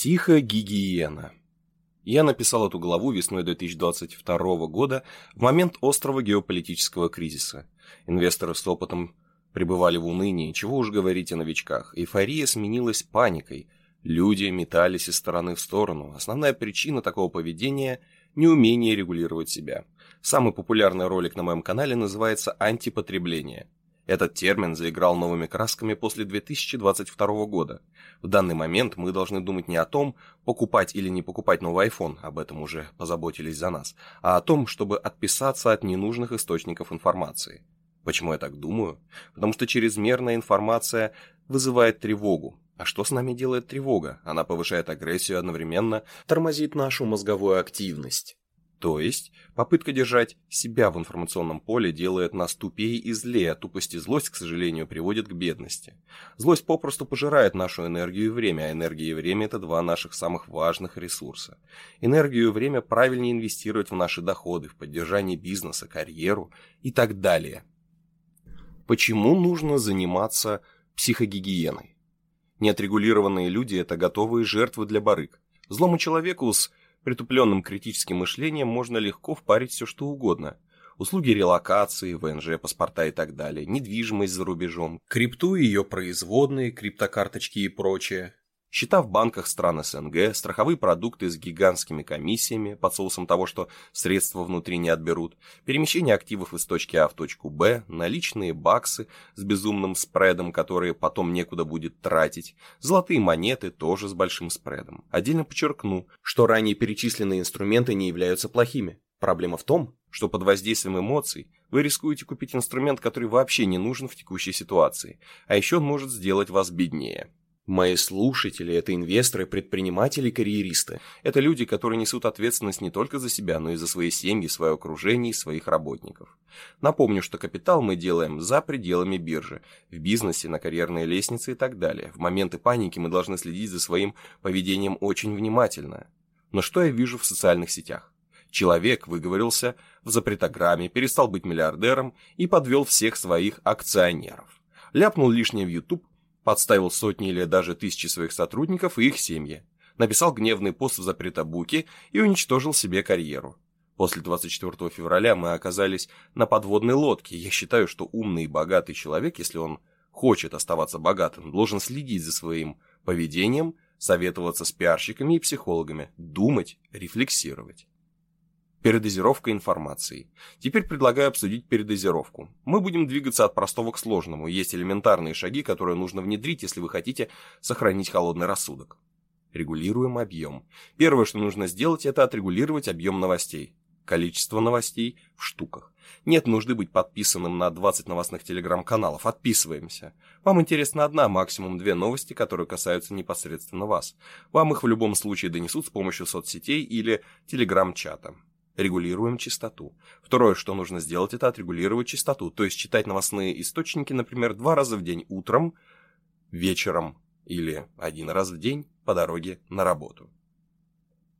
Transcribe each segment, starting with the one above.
Психогигиена. Я написал эту главу весной 2022 года в момент острого геополитического кризиса. Инвесторы с опытом пребывали в унынии, чего уж говорить о новичках. Эйфория сменилась паникой. Люди метались из стороны в сторону. Основная причина такого поведения – неумение регулировать себя. Самый популярный ролик на моем канале называется «Антипотребление». Этот термин заиграл новыми красками после 2022 года. В данный момент мы должны думать не о том, покупать или не покупать новый iPhone, об этом уже позаботились за нас, а о том, чтобы отписаться от ненужных источников информации. Почему я так думаю? Потому что чрезмерная информация вызывает тревогу. А что с нами делает тревога? Она повышает агрессию одновременно, тормозит нашу мозговую активность. То есть, попытка держать себя в информационном поле делает нас тупее и злее, а тупость и злость, к сожалению, приводит к бедности. Злость попросту пожирает нашу энергию и время, а энергия и время – это два наших самых важных ресурса. Энергию и время правильнее инвестировать в наши доходы, в поддержание бизнеса, карьеру и так далее. Почему нужно заниматься психогигиеной? Неотрегулированные люди – это готовые жертвы для барыг. Злому человеку с притупленным критическим мышлением можно легко впарить все что угодно. Услуги релокации, ВНЖ, паспорта и так далее, недвижимость за рубежом, крипту и ее производные, криптокарточки и прочее, Счета в банках стран СНГ, страховые продукты с гигантскими комиссиями под соусом того, что средства внутри не отберут, перемещение активов из точки А в точку Б, наличные баксы с безумным спредом, которые потом некуда будет тратить, золотые монеты тоже с большим спредом. Отдельно подчеркну, что ранее перечисленные инструменты не являются плохими. Проблема в том, что под воздействием эмоций вы рискуете купить инструмент, который вообще не нужен в текущей ситуации, а еще он может сделать вас беднее. Мои слушатели – это инвесторы, предприниматели, карьеристы. Это люди, которые несут ответственность не только за себя, но и за свои семьи, свое окружение и своих работников. Напомню, что капитал мы делаем за пределами биржи, в бизнесе, на карьерной лестнице и так далее. В моменты паники мы должны следить за своим поведением очень внимательно. Но что я вижу в социальных сетях? Человек выговорился в запретограмме, перестал быть миллиардером и подвел всех своих акционеров. Ляпнул лишнее в YouTube, подставил сотни или даже тысячи своих сотрудников и их семьи, написал гневный пост в запретобуке и уничтожил себе карьеру. После 24 февраля мы оказались на подводной лодке. Я считаю, что умный и богатый человек, если он хочет оставаться богатым, должен следить за своим поведением, советоваться с пиарщиками и психологами, думать, рефлексировать. Передозировка информации. Теперь предлагаю обсудить передозировку. Мы будем двигаться от простого к сложному. Есть элементарные шаги, которые нужно внедрить, если вы хотите сохранить холодный рассудок. Регулируем объем. Первое, что нужно сделать, это отрегулировать объем новостей. Количество новостей в штуках. Нет нужды быть подписанным на 20 новостных телеграм-каналов. Отписываемся. Вам интересна одна, максимум две новости, которые касаются непосредственно вас. Вам их в любом случае донесут с помощью соцсетей или телеграм-чата регулируем частоту. Второе, что нужно сделать, это отрегулировать частоту, то есть читать новостные источники, например, два раза в день утром, вечером или один раз в день по дороге на работу.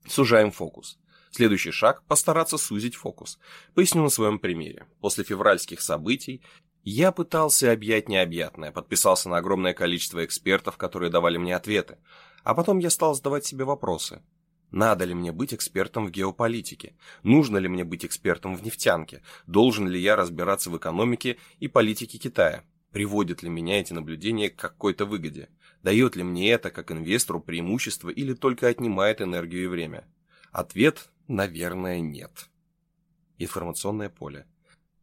Сужаем фокус. Следующий шаг – постараться сузить фокус. Поясню на своем примере. После февральских событий я пытался объять необъятное, подписался на огромное количество экспертов, которые давали мне ответы. А потом я стал задавать себе вопросы – надо ли мне быть экспертом в геополитике? Нужно ли мне быть экспертом в нефтянке? Должен ли я разбираться в экономике и политике Китая? Приводят ли меня эти наблюдения к какой-то выгоде? Дает ли мне это, как инвестору, преимущество или только отнимает энергию и время? Ответ, наверное, нет. Информационное поле.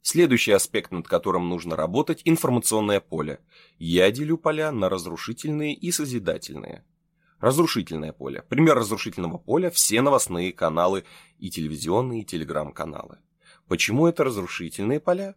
Следующий аспект, над которым нужно работать – информационное поле. Я делю поля на разрушительные и созидательные. Разрушительное поле. Пример разрушительного поля – все новостные каналы и телевизионные, и телеграм-каналы. Почему это разрушительные поля?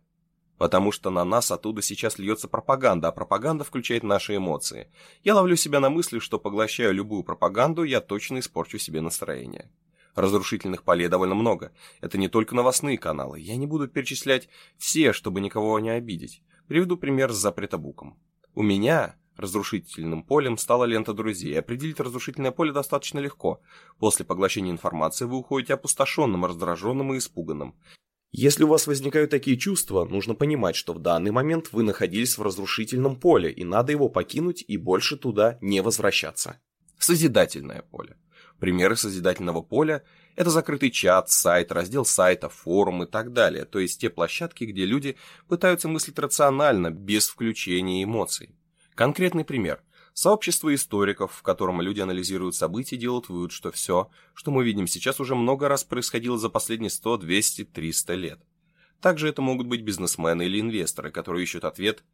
Потому что на нас оттуда сейчас льется пропаганда, а пропаганда включает наши эмоции. Я ловлю себя на мысли, что поглощаю любую пропаганду, я точно испорчу себе настроение. Разрушительных полей довольно много. Это не только новостные каналы. Я не буду перечислять все, чтобы никого не обидеть. Приведу пример с запретобуком. У меня Разрушительным полем стала лента друзей. Определить разрушительное поле достаточно легко. После поглощения информации вы уходите опустошенным, раздраженным и испуганным. Если у вас возникают такие чувства, нужно понимать, что в данный момент вы находились в разрушительном поле, и надо его покинуть и больше туда не возвращаться. Созидательное поле. Примеры созидательного поля – это закрытый чат, сайт, раздел сайта, форум и так далее, то есть те площадки, где люди пытаются мыслить рационально, без включения эмоций. Конкретный пример. Сообщество историков, в котором люди анализируют события, делают вывод, что все, что мы видим сейчас, уже много раз происходило за последние 100, 200, 300 лет. Также это могут быть бизнесмены или инвесторы, которые ищут ответ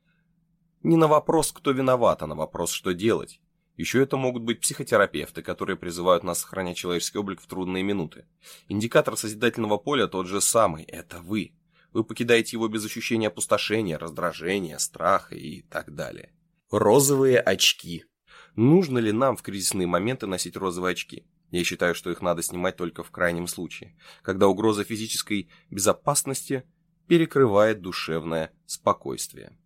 не на вопрос, кто виноват, а на вопрос, что делать. Еще это могут быть психотерапевты, которые призывают нас сохранять человеческий облик в трудные минуты. Индикатор созидательного поля тот же самый – это вы. Вы покидаете его без ощущения опустошения, раздражения, страха и так далее. Розовые очки. Нужно ли нам в кризисные моменты носить розовые очки? Я считаю, что их надо снимать только в крайнем случае, когда угроза физической безопасности перекрывает душевное спокойствие.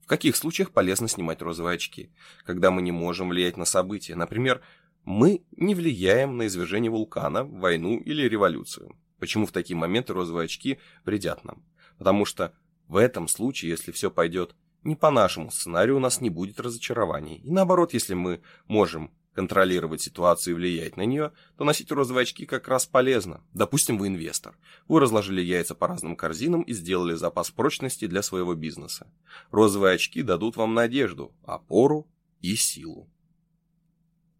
В каких случаях полезно снимать розовые очки? Когда мы не можем влиять на события. Например, мы не влияем на извержение вулкана, войну или революцию. Почему в такие моменты розовые очки вредят нам? Потому что в этом случае, если все пойдет не по нашему сценарию, у нас не будет разочарований. И наоборот, если мы можем контролировать ситуацию и влиять на нее, то носить розовые очки как раз полезно. Допустим, вы инвестор. Вы разложили яйца по разным корзинам и сделали запас прочности для своего бизнеса. Розовые очки дадут вам надежду, опору и силу.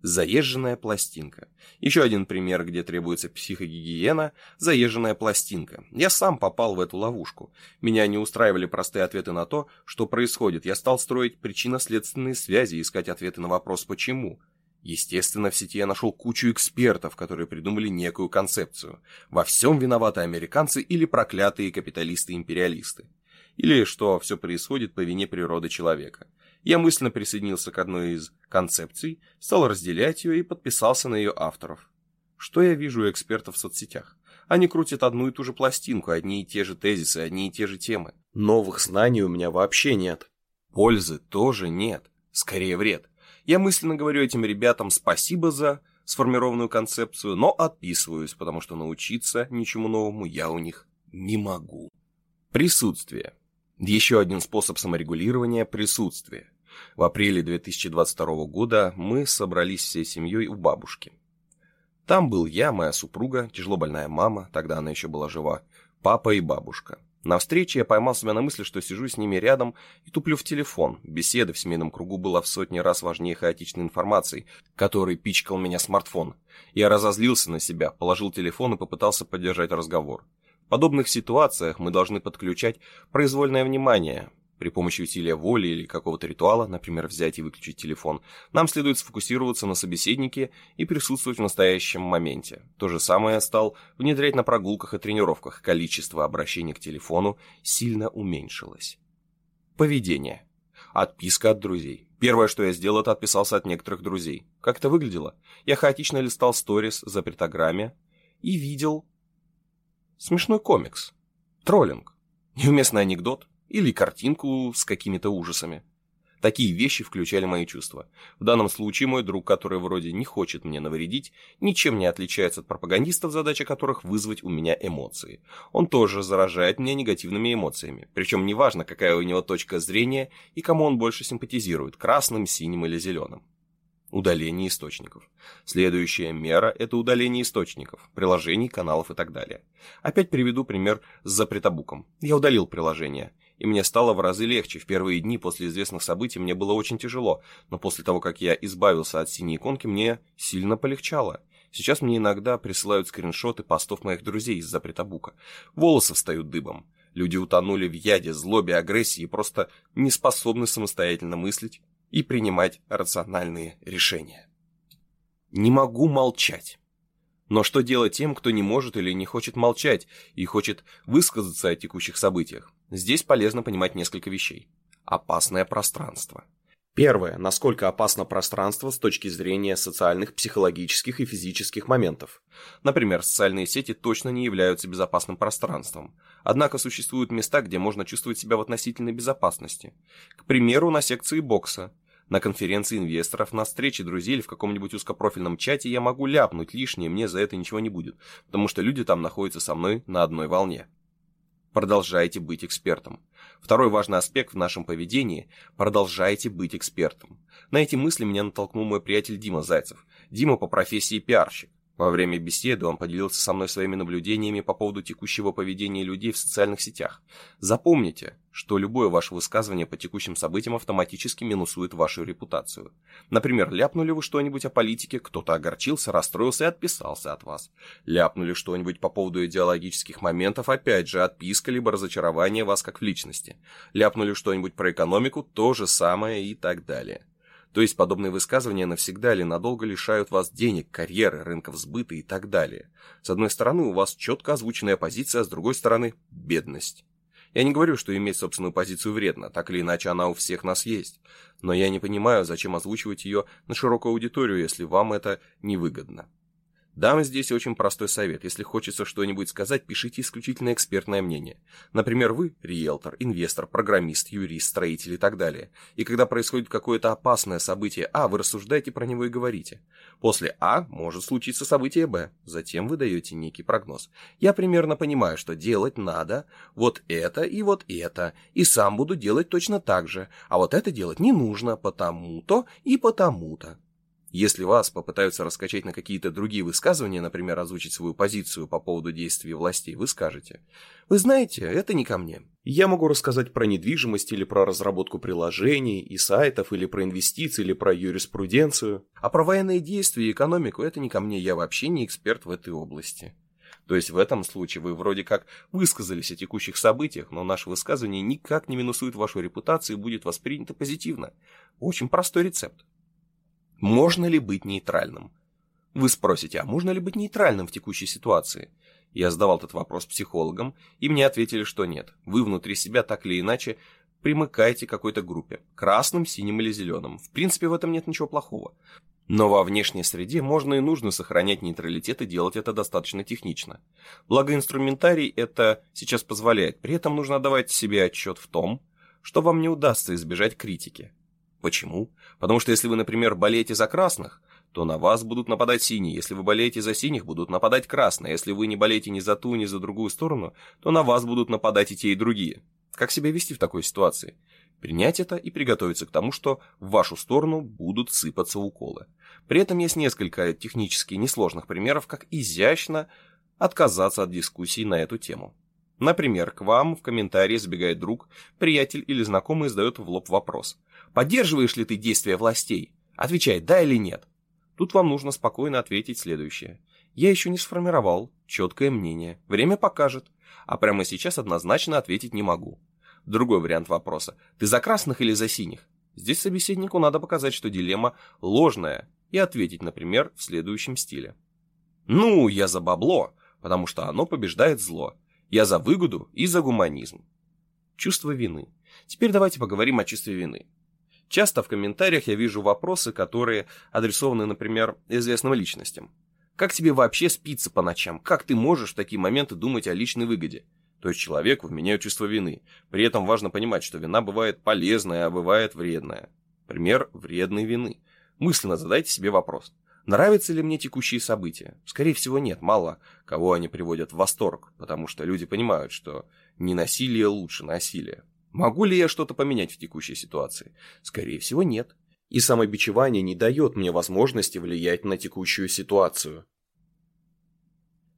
Заезженная пластинка. Еще один пример, где требуется психогигиена – заезженная пластинка. Я сам попал в эту ловушку. Меня не устраивали простые ответы на то, что происходит. Я стал строить причинно-следственные связи, искать ответы на вопрос «почему?». Естественно, в сети я нашел кучу экспертов, которые придумали некую концепцию. Во всем виноваты американцы или проклятые капиталисты-империалисты. Или что все происходит по вине природы человека. Я мысленно присоединился к одной из концепций, стал разделять ее и подписался на ее авторов. Что я вижу у экспертов в соцсетях? Они крутят одну и ту же пластинку, одни и те же тезисы, одни и те же темы. Новых знаний у меня вообще нет. Пользы тоже нет. Скорее вред. Я мысленно говорю этим ребятам спасибо за сформированную концепцию, но отписываюсь, потому что научиться ничему новому я у них не могу. Присутствие. Еще один способ саморегулирования – присутствие. В апреле 2022 года мы собрались всей семьей у бабушки. Там был я, моя супруга, тяжело больная мама, тогда она еще была жива, папа и бабушка. На встрече я поймал себя на мысли, что сижу с ними рядом и туплю в телефон. Беседа в семейном кругу была в сотни раз важнее хаотичной информации, которой пичкал меня смартфон. Я разозлился на себя, положил телефон и попытался поддержать разговор. В подобных ситуациях мы должны подключать произвольное внимание, при помощи усилия воли или какого-то ритуала, например, взять и выключить телефон, нам следует сфокусироваться на собеседнике и присутствовать в настоящем моменте. То же самое стал внедрять на прогулках и тренировках. Количество обращений к телефону сильно уменьшилось. Поведение. Отписка от друзей. Первое, что я сделал, это отписался от некоторых друзей. Как это выглядело? Я хаотично листал сторис за запретограмме и видел смешной комикс. Троллинг. Неуместный анекдот или картинку с какими-то ужасами. Такие вещи включали мои чувства. В данном случае мой друг, который вроде не хочет мне навредить, ничем не отличается от пропагандистов, задача которых вызвать у меня эмоции. Он тоже заражает меня негативными эмоциями. Причем неважно, какая у него точка зрения и кому он больше симпатизирует, красным, синим или зеленым. Удаление источников. Следующая мера – это удаление источников, приложений, каналов и так далее. Опять приведу пример с запретобуком. Я удалил приложение – и мне стало в разы легче. В первые дни после известных событий мне было очень тяжело, но после того, как я избавился от синей иконки, мне сильно полегчало. Сейчас мне иногда присылают скриншоты постов моих друзей из запрета бука. Волосы встают дыбом. Люди утонули в яде, злобе, агрессии и просто не способны самостоятельно мыслить и принимать рациональные решения. Не могу молчать. Но что делать тем, кто не может или не хочет молчать и хочет высказаться о текущих событиях? Здесь полезно понимать несколько вещей. Опасное пространство. Первое. Насколько опасно пространство с точки зрения социальных, психологических и физических моментов. Например, социальные сети точно не являются безопасным пространством. Однако существуют места, где можно чувствовать себя в относительной безопасности. К примеру, на секции бокса. На конференции инвесторов, на встрече друзей или в каком-нибудь узкопрофильном чате я могу ляпнуть лишнее, мне за это ничего не будет, потому что люди там находятся со мной на одной волне. Продолжайте быть экспертом. Второй важный аспект в нашем поведении – продолжайте быть экспертом. На эти мысли меня натолкнул мой приятель Дима Зайцев. Дима по профессии пиарщик. Во время беседы он поделился со мной своими наблюдениями по поводу текущего поведения людей в социальных сетях. Запомните, что любое ваше высказывание по текущим событиям автоматически минусует вашу репутацию. Например, ляпнули вы что-нибудь о политике, кто-то огорчился, расстроился и отписался от вас. Ляпнули что-нибудь по поводу идеологических моментов, опять же, отписка либо разочарование вас как в личности. Ляпнули что-нибудь про экономику, то же самое и так далее. То есть подобные высказывания навсегда или надолго лишают вас денег, карьеры, рынков сбыта и так далее. С одной стороны, у вас четко озвученная позиция, а с другой стороны – бедность. Я не говорю, что иметь собственную позицию вредно, так или иначе она у всех нас есть. Но я не понимаю, зачем озвучивать ее на широкую аудиторию, если вам это невыгодно. Дам здесь очень простой совет. Если хочется что-нибудь сказать, пишите исключительно экспертное мнение. Например, вы – риэлтор, инвестор, программист, юрист, строитель и так далее. И когда происходит какое-то опасное событие А, вы рассуждаете про него и говорите. После А может случиться событие Б. Затем вы даете некий прогноз. Я примерно понимаю, что делать надо вот это и вот это. И сам буду делать точно так же. А вот это делать не нужно потому-то и потому-то. Если вас попытаются раскачать на какие-то другие высказывания, например, озвучить свою позицию по поводу действий властей, вы скажете, «Вы знаете, это не ко мне. Я могу рассказать про недвижимость или про разработку приложений и сайтов, или про инвестиции, или про юриспруденцию. А про военные действия и экономику это не ко мне, я вообще не эксперт в этой области». То есть в этом случае вы вроде как высказались о текущих событиях, но наше высказывание никак не минусует вашу репутацию и будет воспринято позитивно. Очень простой рецепт. Можно ли быть нейтральным? Вы спросите, а можно ли быть нейтральным в текущей ситуации? Я задавал этот вопрос психологам, и мне ответили, что нет. Вы внутри себя так или иначе примыкаете к какой-то группе. Красным, синим или зеленым. В принципе, в этом нет ничего плохого. Но во внешней среде можно и нужно сохранять нейтралитет и делать это достаточно технично. Благо инструментарий это сейчас позволяет. При этом нужно давать себе отчет в том, что вам не удастся избежать критики. Почему? Потому что если вы, например, болеете за красных, то на вас будут нападать синие. Если вы болеете за синих, будут нападать красные. Если вы не болеете ни за ту, ни за другую сторону, то на вас будут нападать и те, и другие. Как себя вести в такой ситуации? Принять это и приготовиться к тому, что в вашу сторону будут сыпаться уколы. При этом есть несколько технически несложных примеров, как изящно отказаться от дискуссий на эту тему. Например, к вам в комментарии забегает друг, приятель или знакомый задает в лоб вопрос. Поддерживаешь ли ты действия властей? Отвечай, да или нет. Тут вам нужно спокойно ответить следующее. Я еще не сформировал четкое мнение. Время покажет. А прямо сейчас однозначно ответить не могу. Другой вариант вопроса. Ты за красных или за синих? Здесь собеседнику надо показать, что дилемма ложная, и ответить, например, в следующем стиле. Ну, я за бабло, потому что оно побеждает зло. Я за выгоду и за гуманизм. Чувство вины. Теперь давайте поговорим о чувстве вины. Часто в комментариях я вижу вопросы, которые адресованы, например, известным личностям. Как тебе вообще спится по ночам? Как ты можешь в такие моменты думать о личной выгоде? То есть человеку вменяют чувство вины. При этом важно понимать, что вина бывает полезная, а бывает вредная. Пример вредной вины. Мысленно задайте себе вопрос. Нравятся ли мне текущие события? Скорее всего, нет. Мало кого они приводят в восторг, потому что люди понимают, что не насилие лучше насилия. Могу ли я что-то поменять в текущей ситуации? Скорее всего, нет. И самобичевание не дает мне возможности влиять на текущую ситуацию.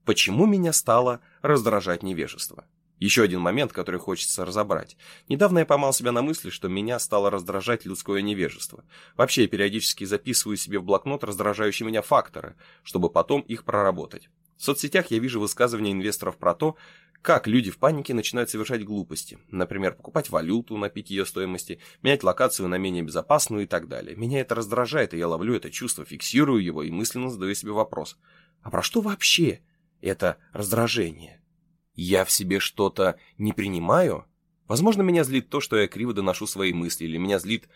Почему меня стало раздражать невежество? Еще один момент, который хочется разобрать. Недавно я поймал себя на мысли, что меня стало раздражать людское невежество. Вообще, я периодически записываю себе в блокнот раздражающие меня факторы, чтобы потом их проработать. В соцсетях я вижу высказывания инвесторов про то, как люди в панике начинают совершать глупости. Например, покупать валюту на пике ее стоимости, менять локацию на менее безопасную и так далее. Меня это раздражает, и я ловлю это чувство, фиксирую его и мысленно задаю себе вопрос. А про что вообще это раздражение? Я в себе что-то не принимаю? Возможно, меня злит то, что я криво доношу свои мысли, или меня злит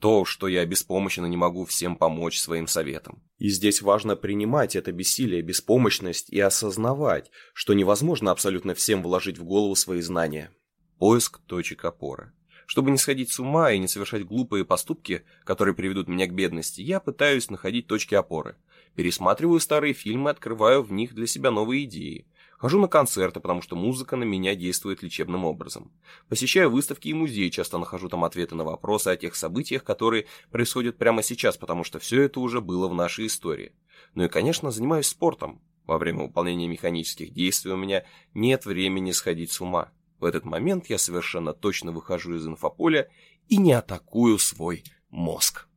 то, что я беспомощно не могу всем помочь своим советом. И здесь важно принимать это бессилие, беспомощность и осознавать, что невозможно абсолютно всем вложить в голову свои знания. Поиск точек опоры. Чтобы не сходить с ума и не совершать глупые поступки, которые приведут меня к бедности, я пытаюсь находить точки опоры. Пересматриваю старые фильмы, открываю в них для себя новые идеи. Хожу на концерты, потому что музыка на меня действует лечебным образом. Посещаю выставки и музеи, часто нахожу там ответы на вопросы о тех событиях, которые происходят прямо сейчас, потому что все это уже было в нашей истории. Ну и, конечно, занимаюсь спортом. Во время выполнения механических действий у меня нет времени сходить с ума. В этот момент я совершенно точно выхожу из инфополя и не атакую свой мозг.